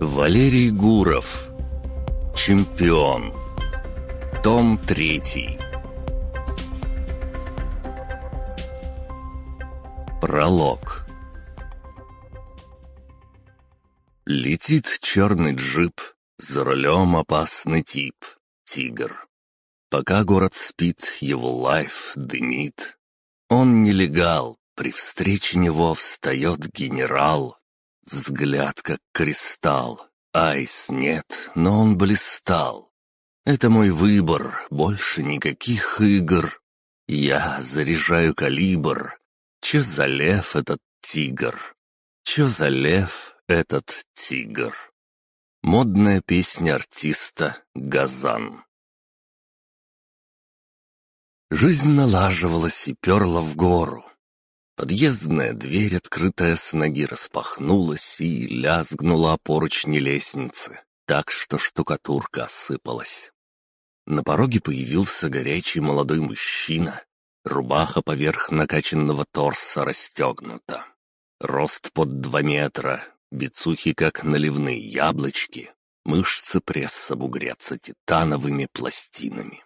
Валерий Гуров. Чемпион. Том третий. Пролог. Летит черный джип, за рулем опасный тип, тигр. Пока город спит, его лайф дымит. Он нелегал, при встрече него встает генерал. Взгляд как кристалл, айс нет, но он блистал. Это мой выбор, больше никаких игр. Я заряжаю калибр. Чё за лев этот тигр? Чё за лев этот тигр? Модная песня артиста «Газан». Жизнь налаживалась и перла в гору. Подъездная дверь, открытая с ноги, распахнулась и лязгнула о поручни лестницы, так что штукатурка осыпалась. На пороге появился горячий молодой мужчина. Рубаха поверх накачанного торса расстегнута. Рост под два метра, бицухи как наливные яблочки, мышцы пресса бугрятся титановыми пластинами.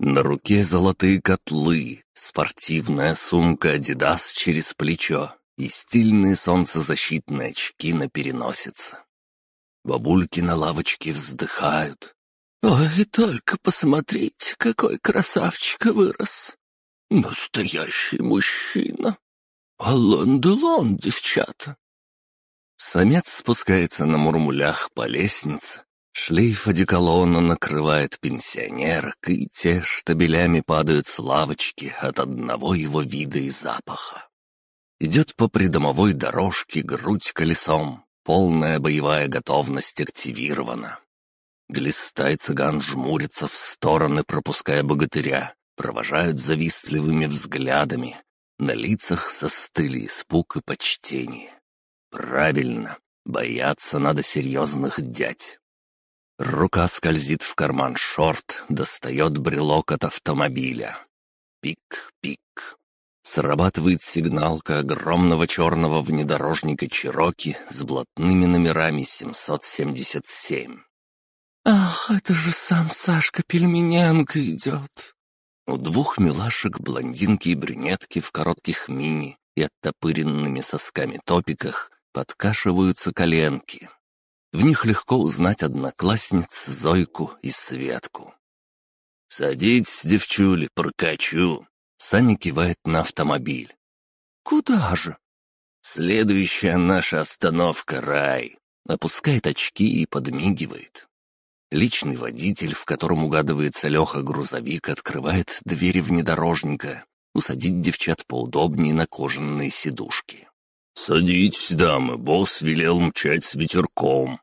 На руке золотые котлы, спортивная сумка «Адидас» через плечо и стильные солнцезащитные очки на переносице. Бабульки на лавочке вздыхают. «Ой, только посмотрите, какой красавчик вырос! Настоящий мужчина! Алан-делан, девчата!» Самец спускается на мурмулях по лестнице, Шлейф одеколона накрывает пенсионерок, и те штабелями падают с лавочки от одного его вида и запаха. Идет по придомовой дорожке грудь колесом, полная боевая готовность активирована. Глистай цыган жмурится в стороны, пропуская богатыря, провожают завистливыми взглядами. На лицах застыли испуг и почтение. Правильно, бояться надо серьезных дядь. Рука скользит в карман шорт, достает брелок от автомобиля. Пик-пик. Срабатывает сигналка огромного черного внедорожника «Чироки» с блатными номерами 777. «Ах, это же сам Сашка Пельмененко идет!» У двух милашек блондинки и брюнетки в коротких мини и оттопыренными сосками топиках подкашиваются коленки. В них легко узнать одноклассниц Зойку и Светку. «Садитесь, девчули, прокачу!» Саня кивает на автомобиль. «Куда же?» «Следующая наша остановка — рай!» Опускает очки и подмигивает. Личный водитель, в котором угадывается Леха-грузовик, открывает двери внедорожника, усадить девчат поудобнее на кожаные сидушки. «Садитесь, дамы, босс велел мчать с ветерком».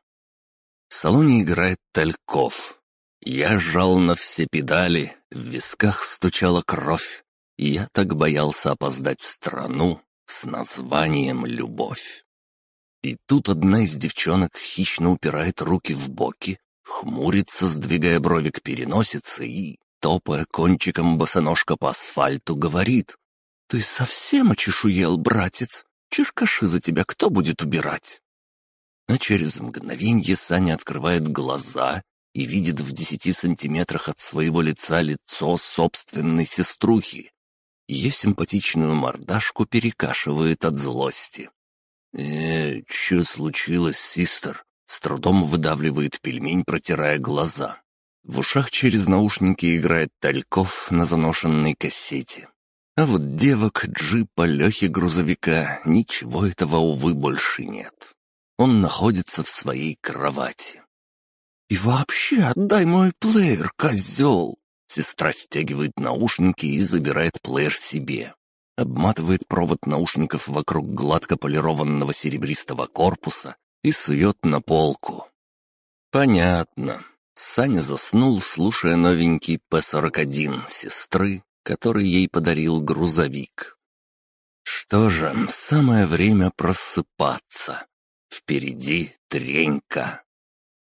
В салоне играет Тальков. Я жал на все педали, в висках стучала кровь. И я так боялся опоздать в страну с названием «Любовь». И тут одна из девчонок хищно упирает руки в боки, хмурится, сдвигая брови к переносице и, топая кончиком босоножка по асфальту, говорит «Ты совсем очешуел, братец? Черкаши за тебя кто будет убирать?» А через мгновенье Саня открывает глаза и видит в десяти сантиметрах от своего лица лицо собственной сеструхи. Ее симпатичную мордашку перекашивает от злости. «Э, что случилось, систер?» С трудом выдавливает пельмень, протирая глаза. В ушах через наушники играет Тальков на заношенной кассете. А вот девок, джипа, Лехи грузовика, ничего этого, увы, больше нет. Он находится в своей кровати. «И вообще, отдай мой плеер, козел!» Сестра стягивает наушники и забирает плеер себе. Обматывает провод наушников вокруг гладко полированного серебристого корпуса и сует на полку. «Понятно». Саня заснул, слушая новенький П-41 сестры который ей подарил грузовик. Что же, самое время просыпаться. Впереди тренька.